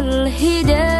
رسول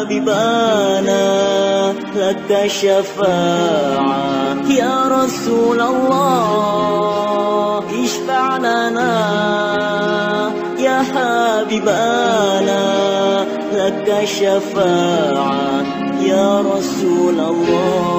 حبيبانا لك الشفاعة يا رسول الله اشفع لنا. يا حبيبانا لك الشفاعة يا رسول الله.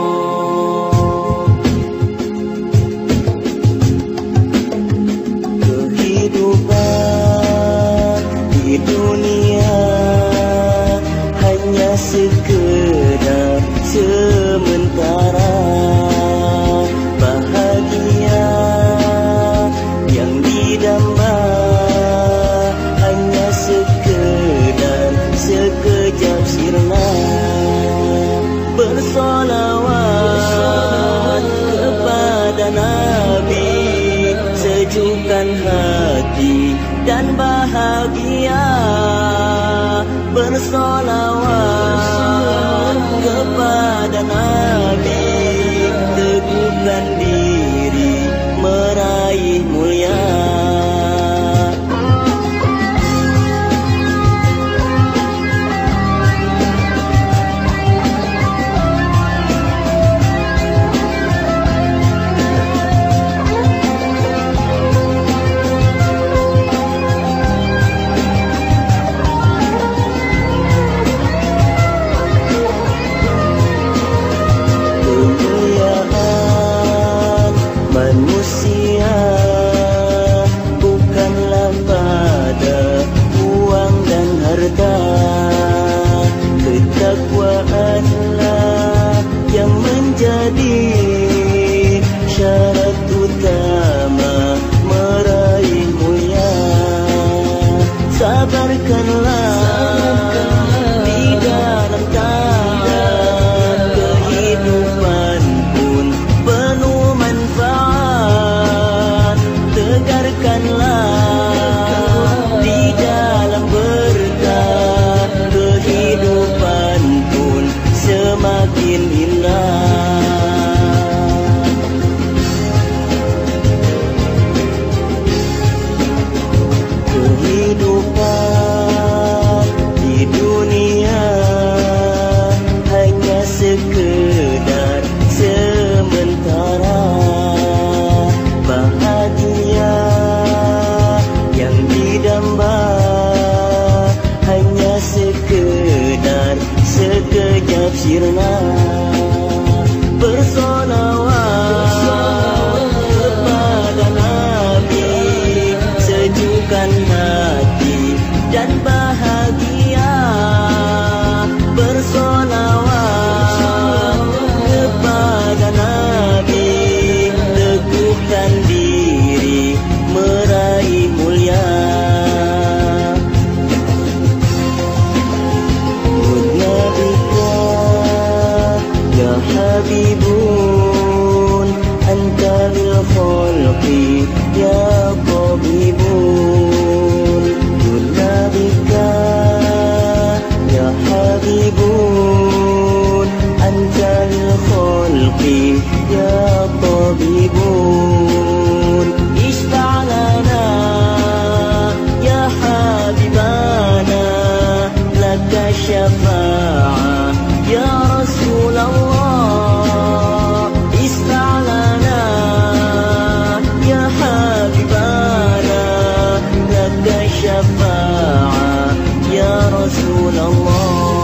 الشفاعة شفاعة يا رسول الله.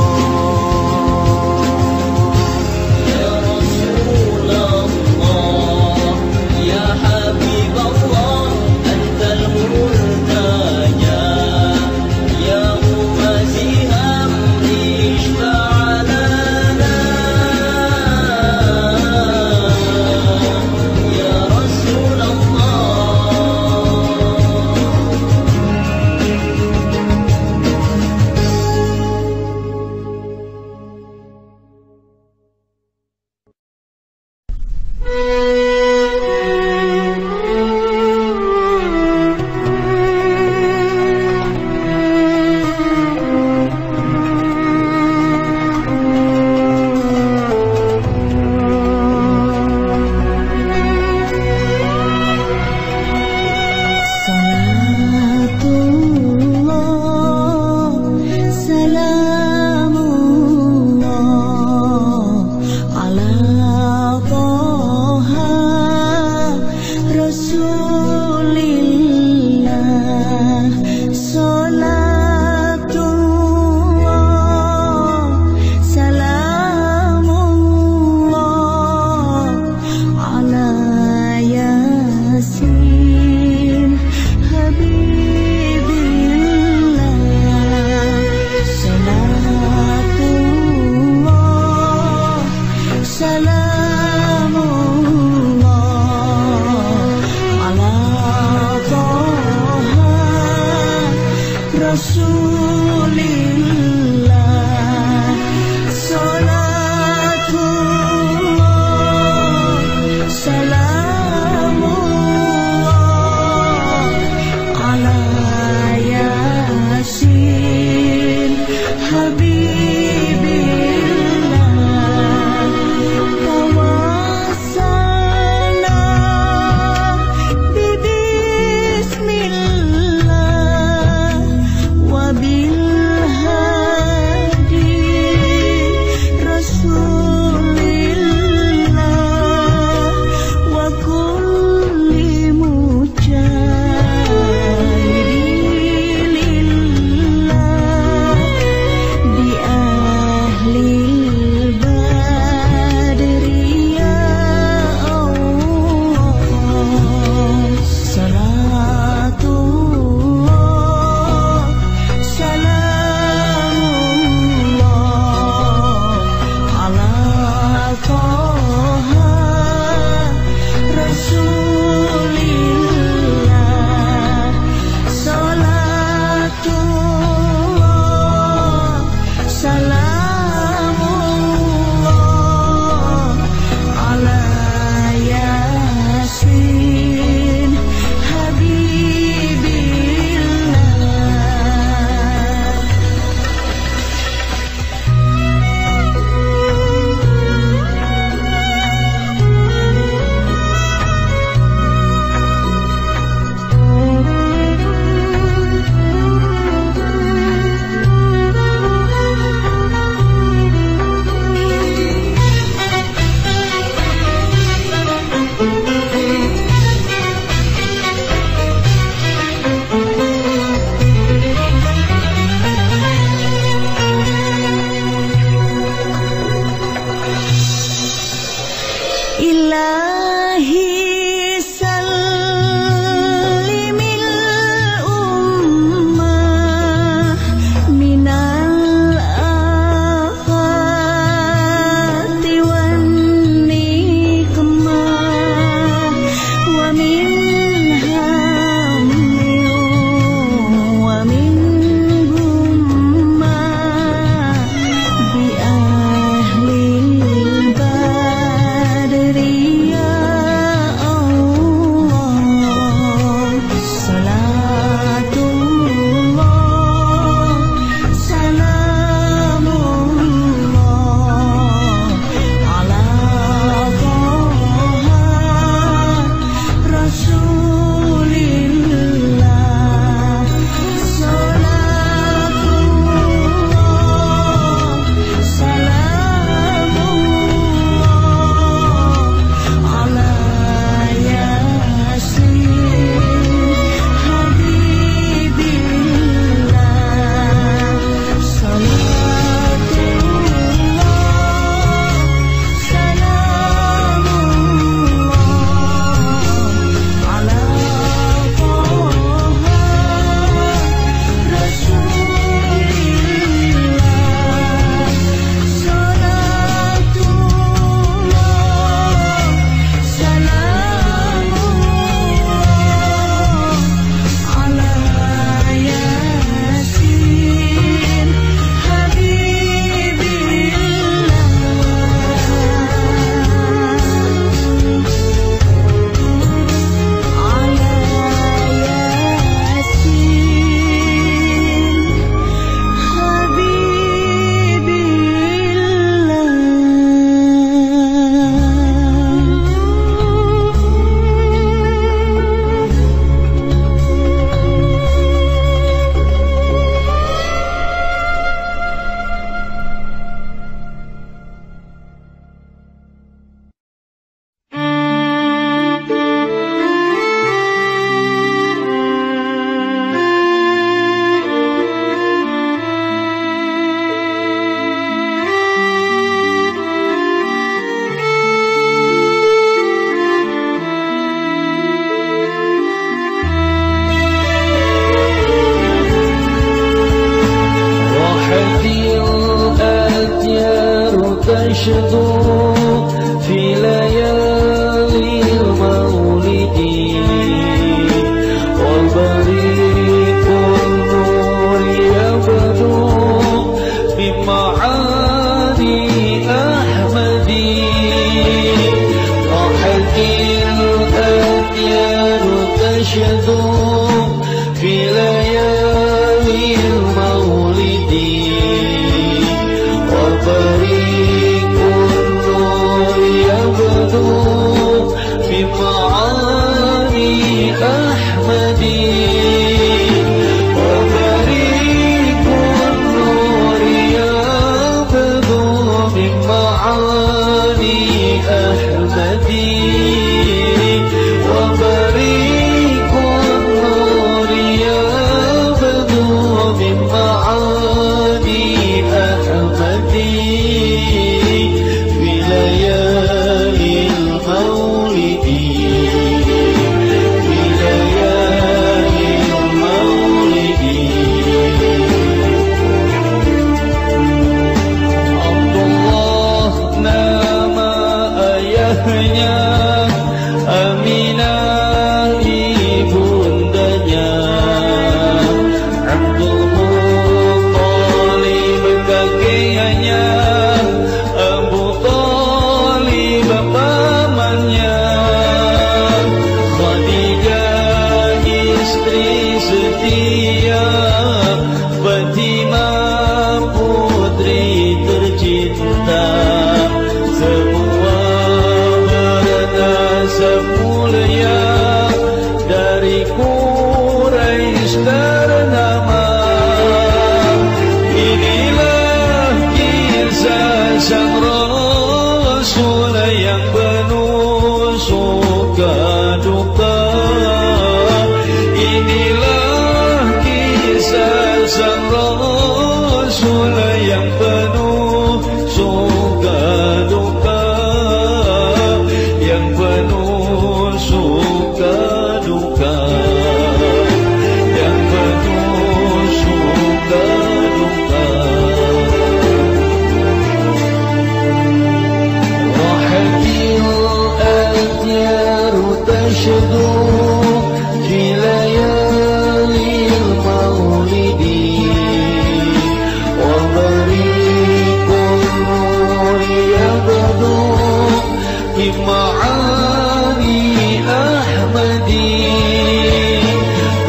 بمعاني أحمدي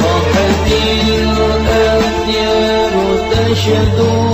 راحت الأديار تشدو